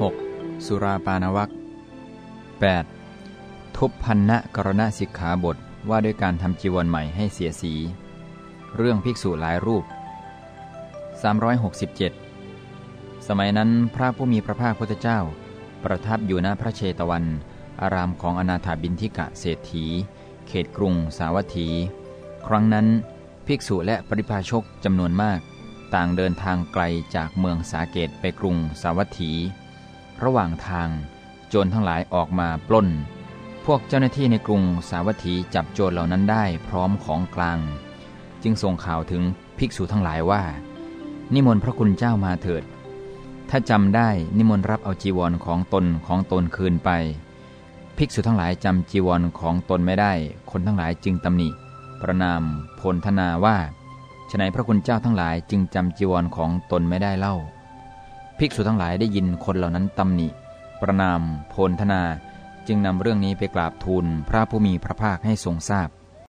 6. สุราปานวัก 8. ทุพพันณกรณสิกขาบทว่าด้วยการทำจีวรใหม่ให้เสียสี เรื่องภิกษุหลายรูป 367 สมัยนั้นพระผู้มีพระภาคพุทธเจ้า ประทับอยู่ณพระเชตวัน อารามของอนาถาบินทิกะเศรษฐี เขตกรุงสาวัตถี ครั้งนั้นภิกษุและปริพาชกจำนวนมาก ต่างเดินทางไกลจากเมืองสาเกตไปกรุงสาวัตถี ระหว่างทาง โจรทั้งหลายออกมาปล้น พวกเจ้าหน้าที่ในกรุงสาวัตถีจับโจรเหล่านั้นได้พร้อมของกลาง จึงส่งข่าวถึงภิกษุทั้งหลายว่า นิมนต์พระคุณเจ้ามาเถิด ถ้าจำได้นิมนต์รับเอาจีวรของตนของตนคืนไป ภิกษุทั้งหลายจำจีวรของตนไม่ได้ คนทั้งหลายจึงตำหนิ ประนามพลธนาว่าฉนัยพระคุณเจ้าทั้งหลายจึงจำจีวรของตนไม่ได้เล่า ภิกษุทั้งหลายได้ยินคนเหล่านั้นตำหนิ ประนาม โพนธนา จึงนำเรื่องนี้ไปกราบทูลพระผู้มีพระภาคให้ทรงทราบ